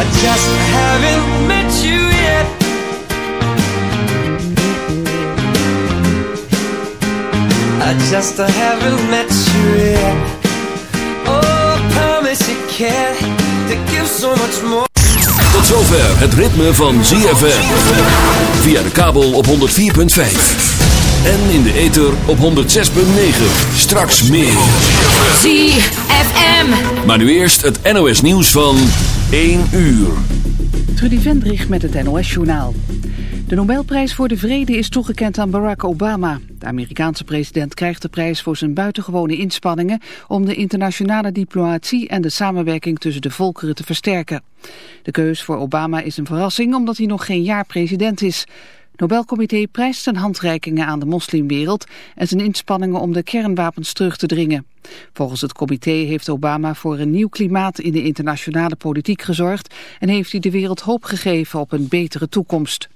I just haven't met you yet. I just haven't met you yet. Oh, promise you can to so much more. Tot zover het ritme van ZFM. Via de kabel op 104.5. En in de ether op 106.9. Straks meer. ZFM. Maar nu eerst het NOS nieuws van 1 uur. Trudy Vendrich met het NOS-journaal. De Nobelprijs voor de Vrede is toegekend aan Barack Obama. De Amerikaanse president krijgt de prijs voor zijn buitengewone inspanningen... om de internationale diplomatie en de samenwerking tussen de volkeren te versterken. De keus voor Obama is een verrassing omdat hij nog geen jaar president is. Nobelcomité prijst zijn handreikingen aan de moslimwereld... en zijn inspanningen om de kernwapens terug te dringen. Volgens het comité heeft Obama voor een nieuw klimaat in de internationale politiek gezorgd... en heeft hij de wereld hoop gegeven op een betere toekomst.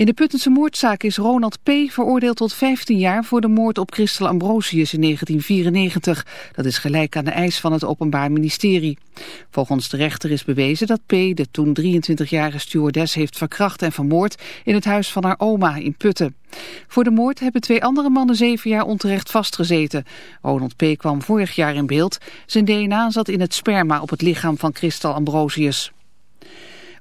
In de Puttense moordzaak is Ronald P. veroordeeld tot 15 jaar voor de moord op Christel Ambrosius in 1994. Dat is gelijk aan de eis van het Openbaar Ministerie. Volgens de rechter is bewezen dat P. de toen 23-jarige stewardess heeft verkracht en vermoord in het huis van haar oma in Putten. Voor de moord hebben twee andere mannen zeven jaar onterecht vastgezeten. Ronald P. kwam vorig jaar in beeld. Zijn DNA zat in het sperma op het lichaam van Christel Ambrosius.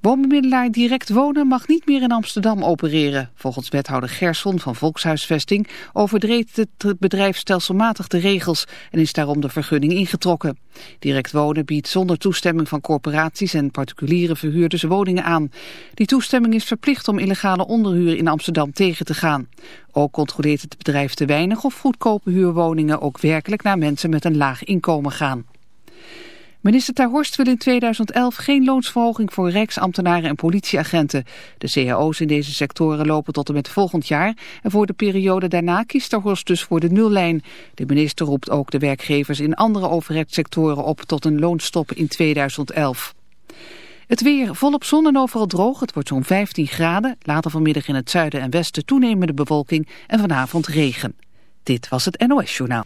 Woonbemiddelaar Direct Wonen mag niet meer in Amsterdam opereren. Volgens wethouder Gerson van Volkshuisvesting overdreed het bedrijf stelselmatig de regels en is daarom de vergunning ingetrokken. Direct Wonen biedt zonder toestemming van corporaties en particuliere verhuurders woningen aan. Die toestemming is verplicht om illegale onderhuur in Amsterdam tegen te gaan. Ook controleert het bedrijf te weinig of goedkope huurwoningen ook werkelijk naar mensen met een laag inkomen gaan. Minister Ter Horst wil in 2011 geen loonsverhoging voor rijksambtenaren en politieagenten. De cao's in deze sectoren lopen tot en met volgend jaar. En voor de periode daarna kiest Ter Horst dus voor de nullijn. De minister roept ook de werkgevers in andere overheidssectoren op tot een loonstop in 2011. Het weer volop zon en overal droog. Het wordt zo'n 15 graden. Later vanmiddag in het zuiden en westen toenemende bewolking en vanavond regen. Dit was het NOS Journaal.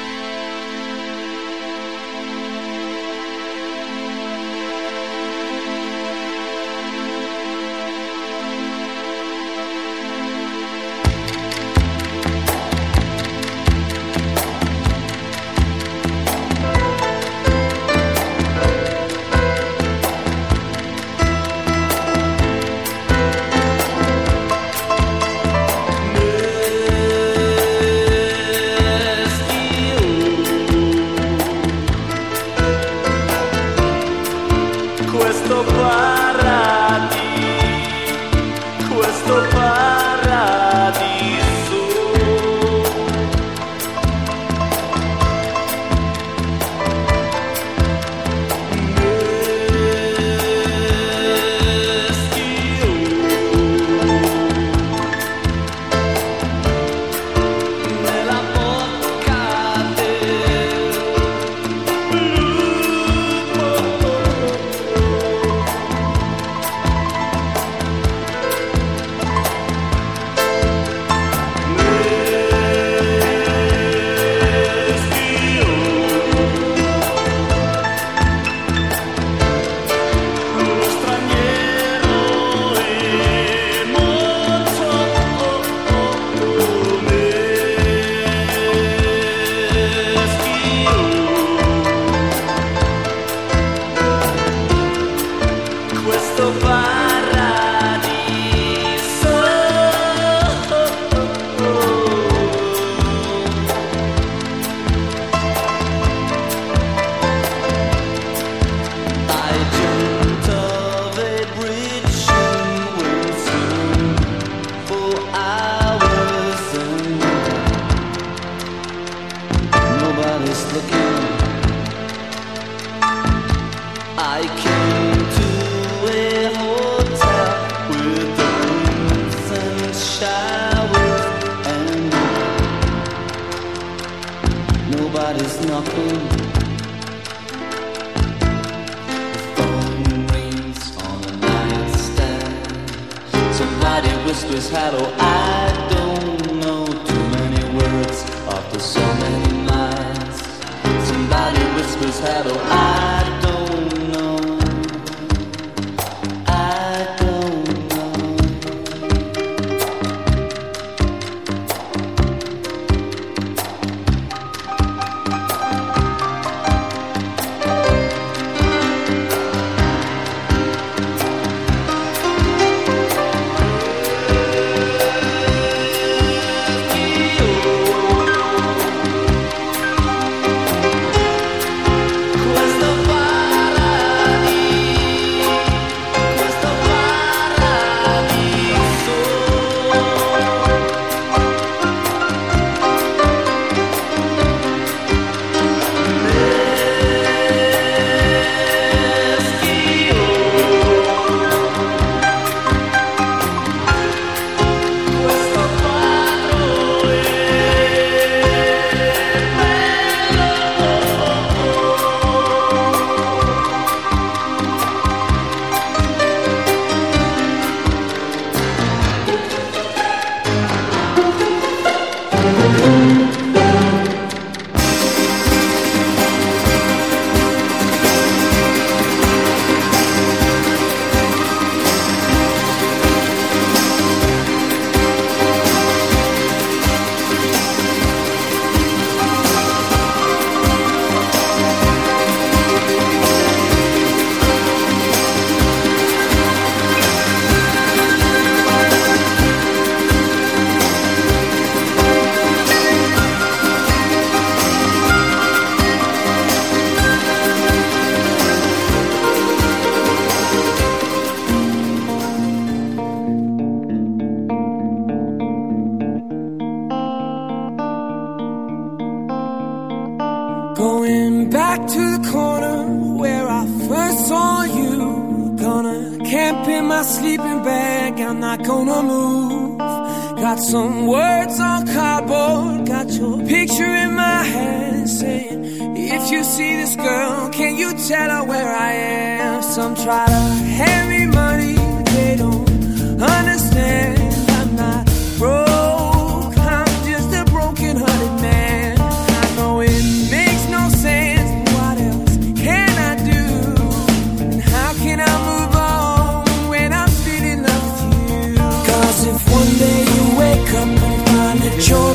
I'm gonna find.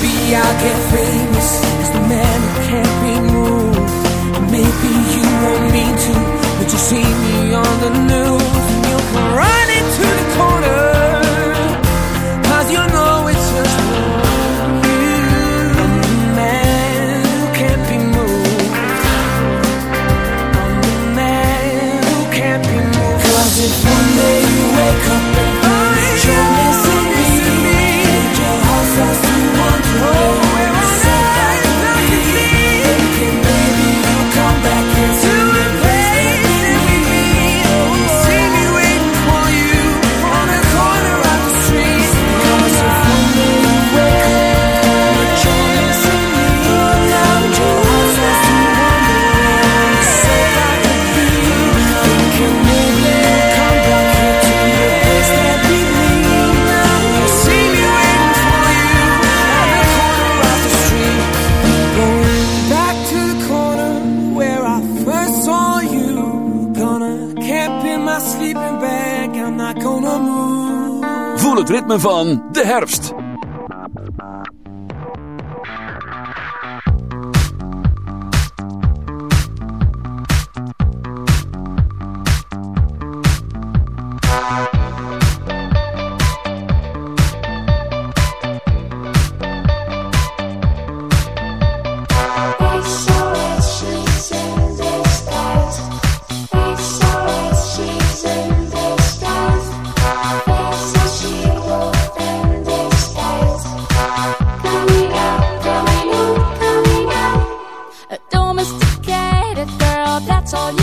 be, que get famous. van de herfst.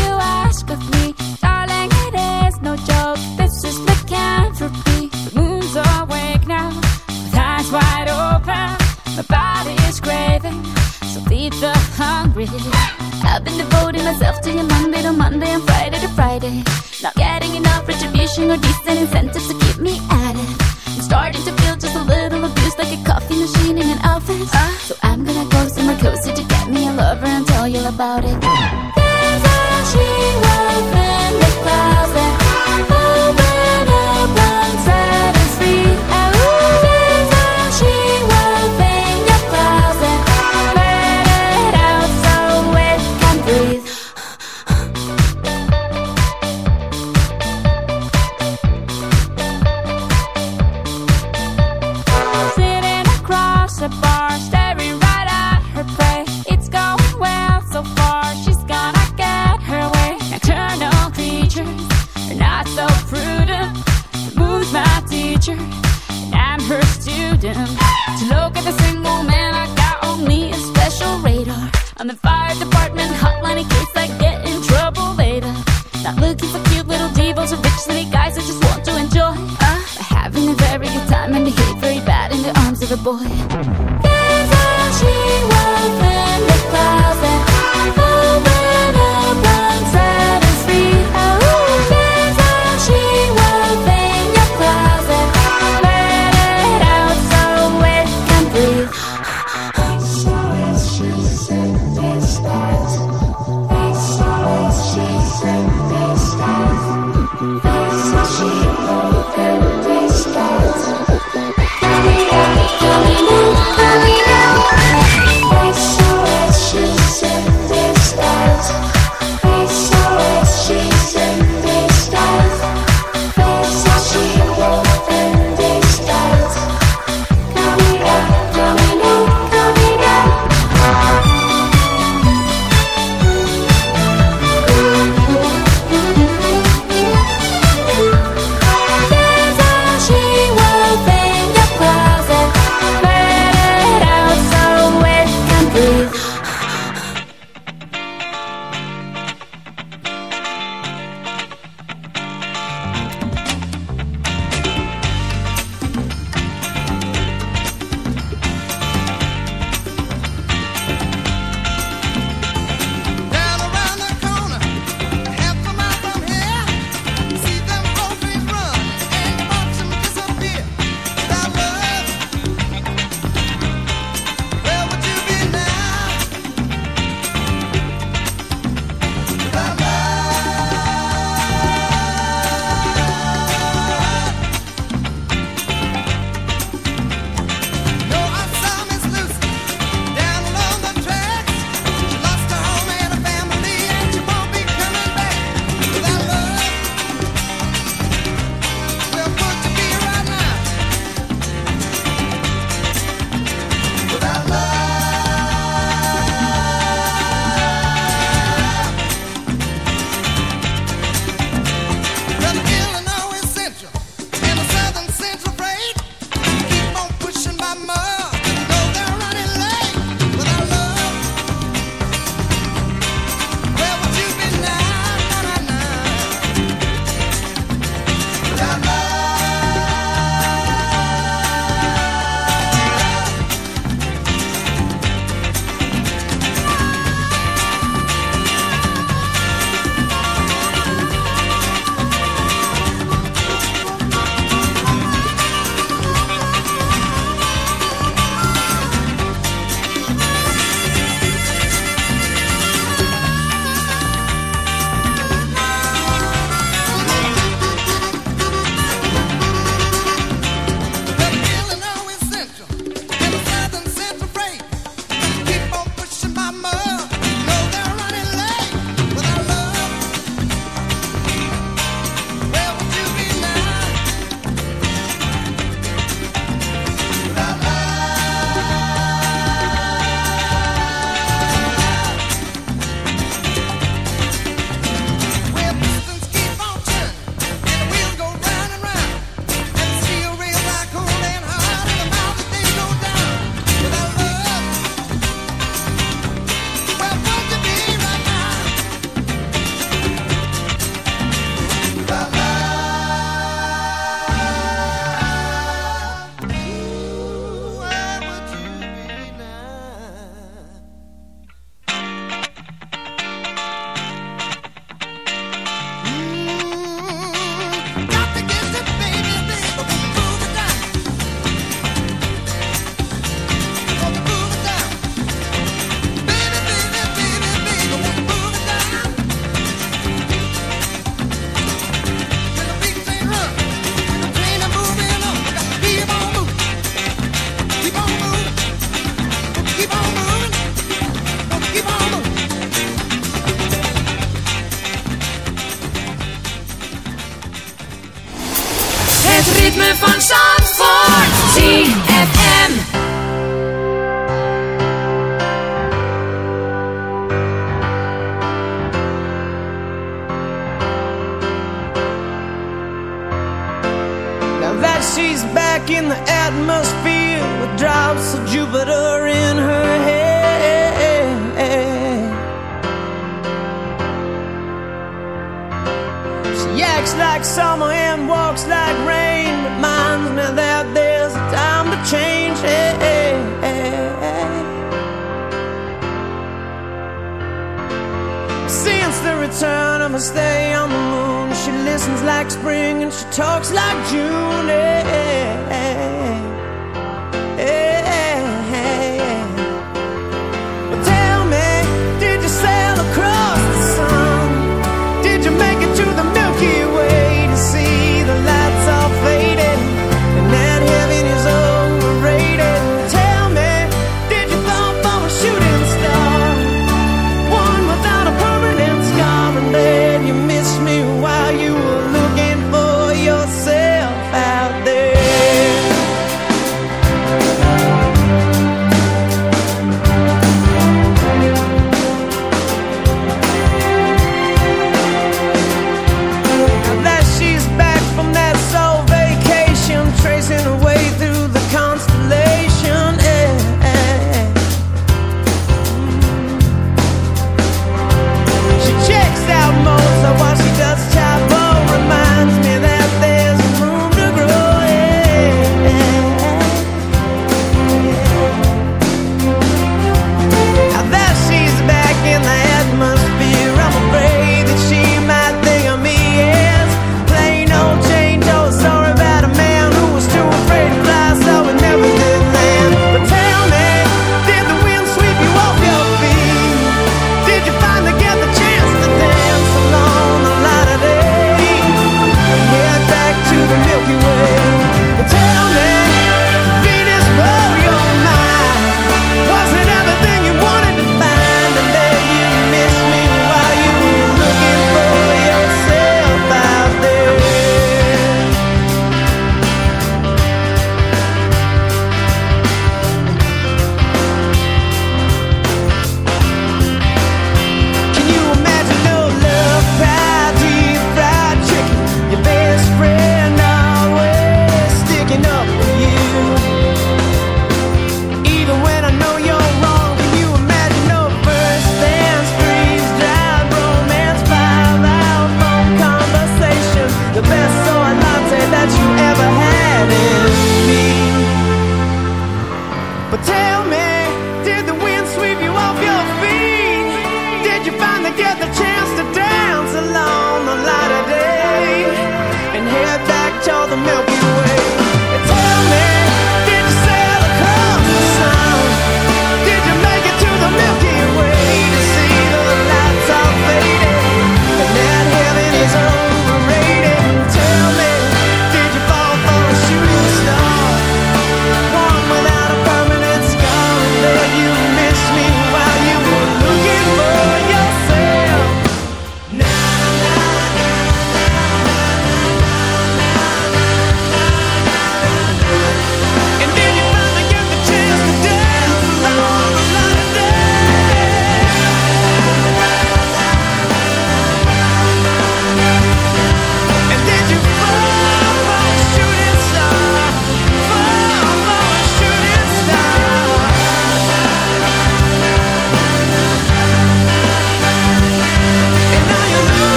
you ask of me darling it is no joke this is my can't trophy the moon's awake now that's why I've been devoting myself to your Monday to Monday and Friday to Friday. Not getting enough retribution or decent incentives to keep me at it. I'm starting to feel just a little abused like a coffee machine in an office. So I'm gonna go somewhere closer to get me a lover and tell you about it.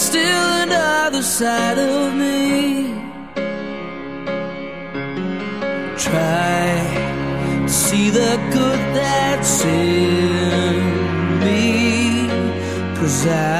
still another side of me. Try to see the good that's in me. Cause I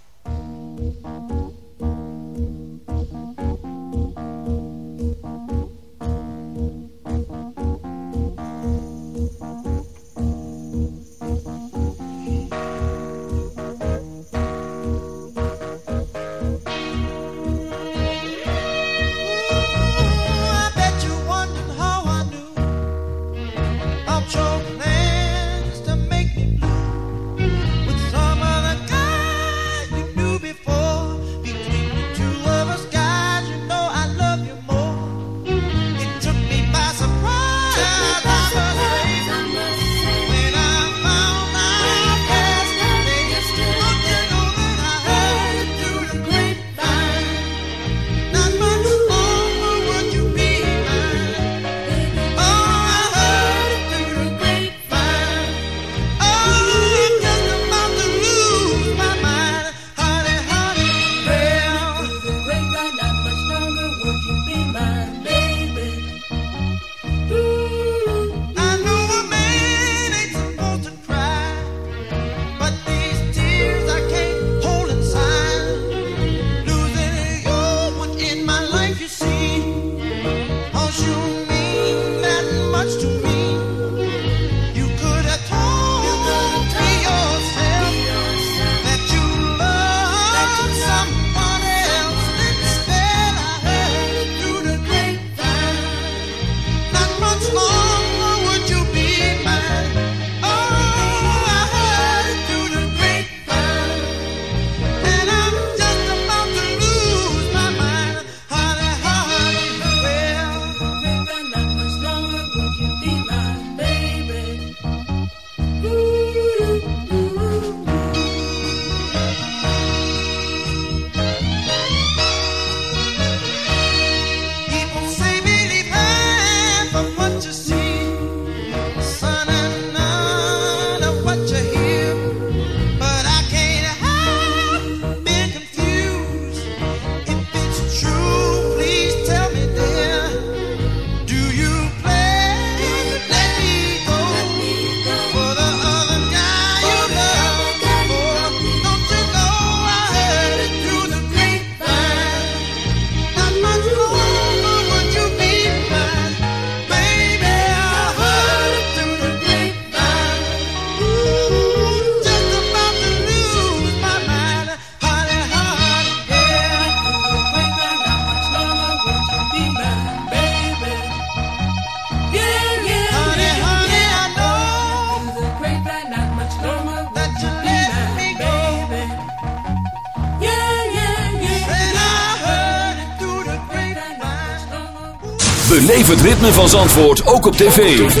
het ritme van Zandvoort ook op tv.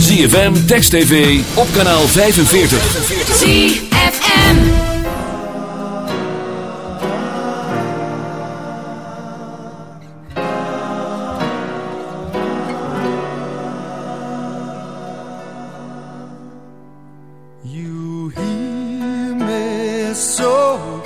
ZFM, Text TV, op kanaal 45. ZFM You hear me so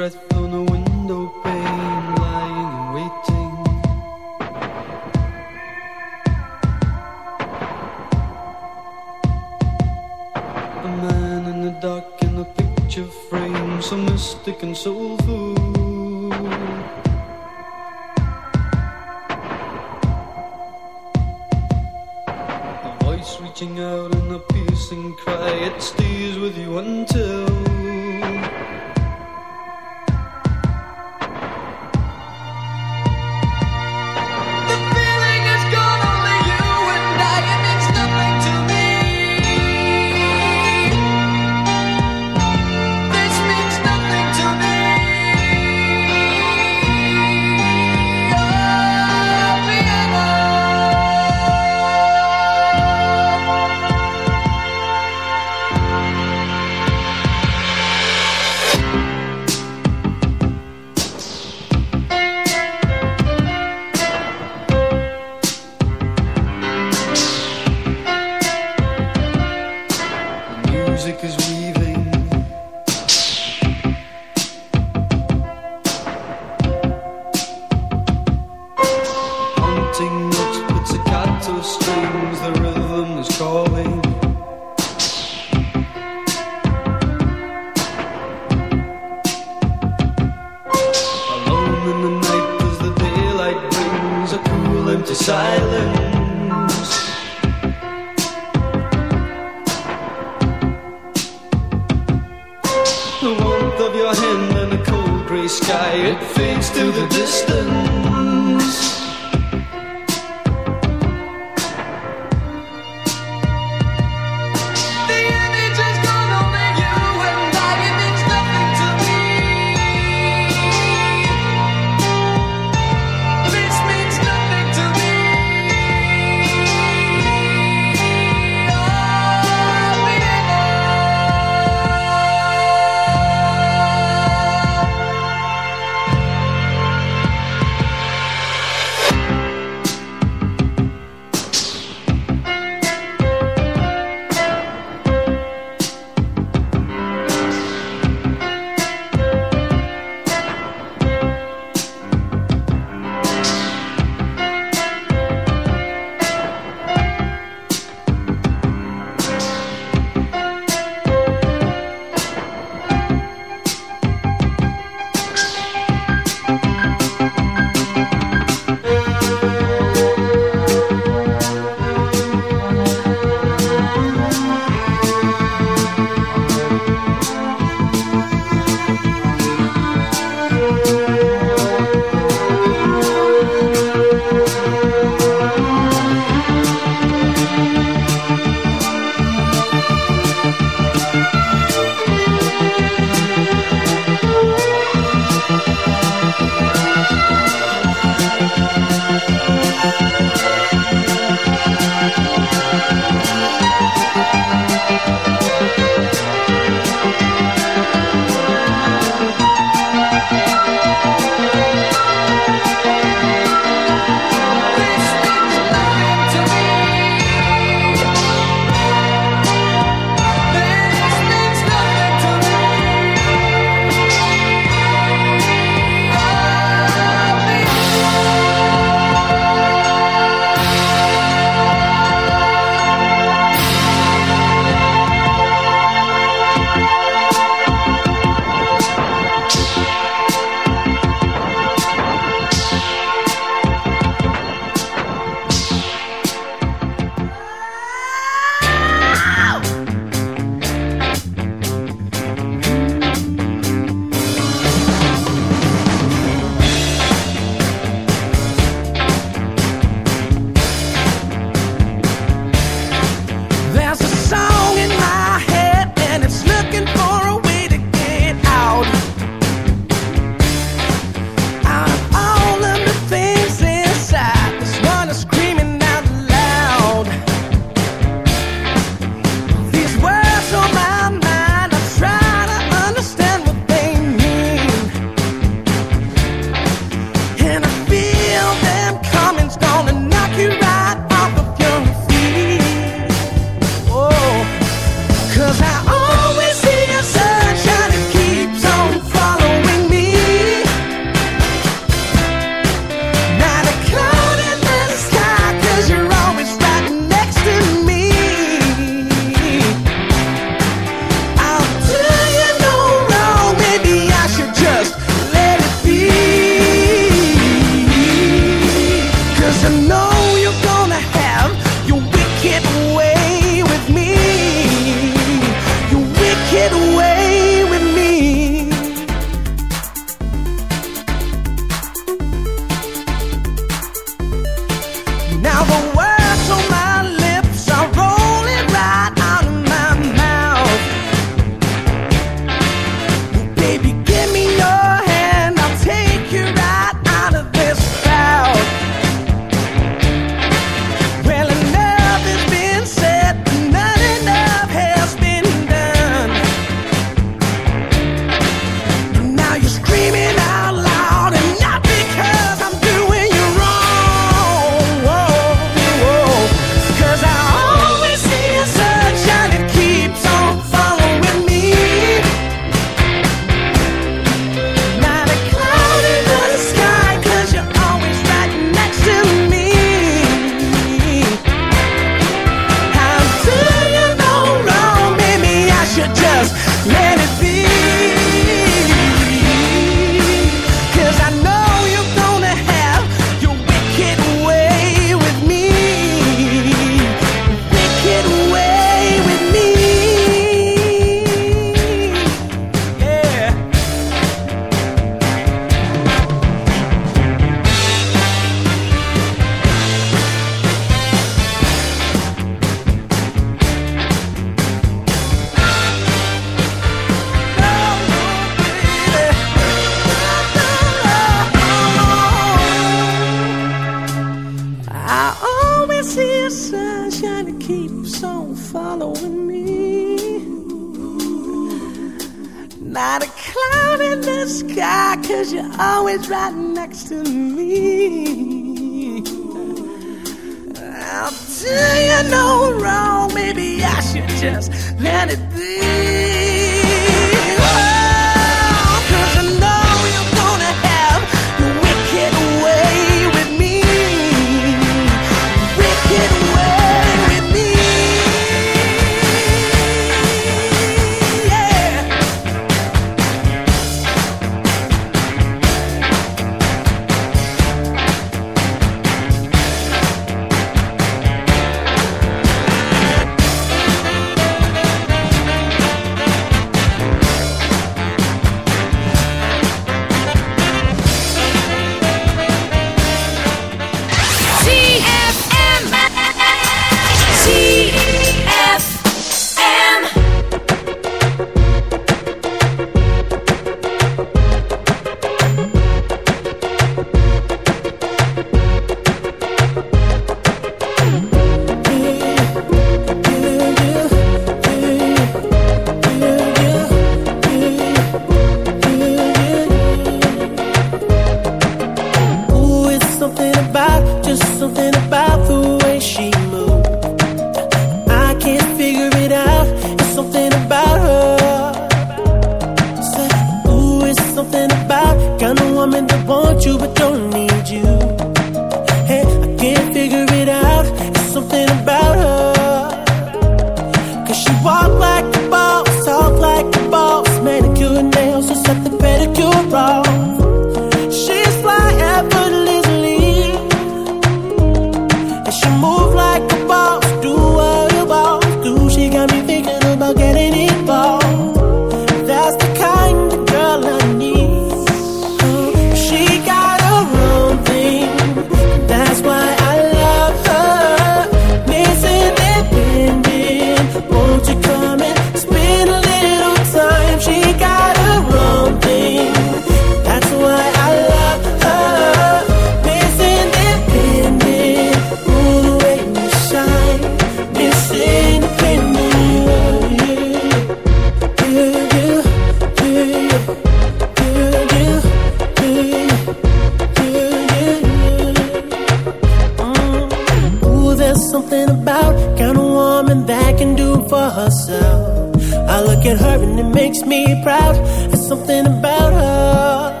I look at her and it makes me proud. There's something about her.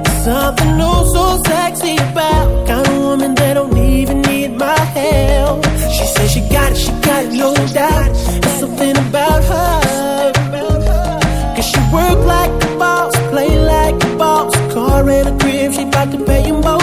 It's something oh so sexy about kind of woman that don't even need my help. She says she got it, she got it, no doubt. There's something about her. Cause she work like a boss, play like a boss. Car and a crib, she like to pay him off.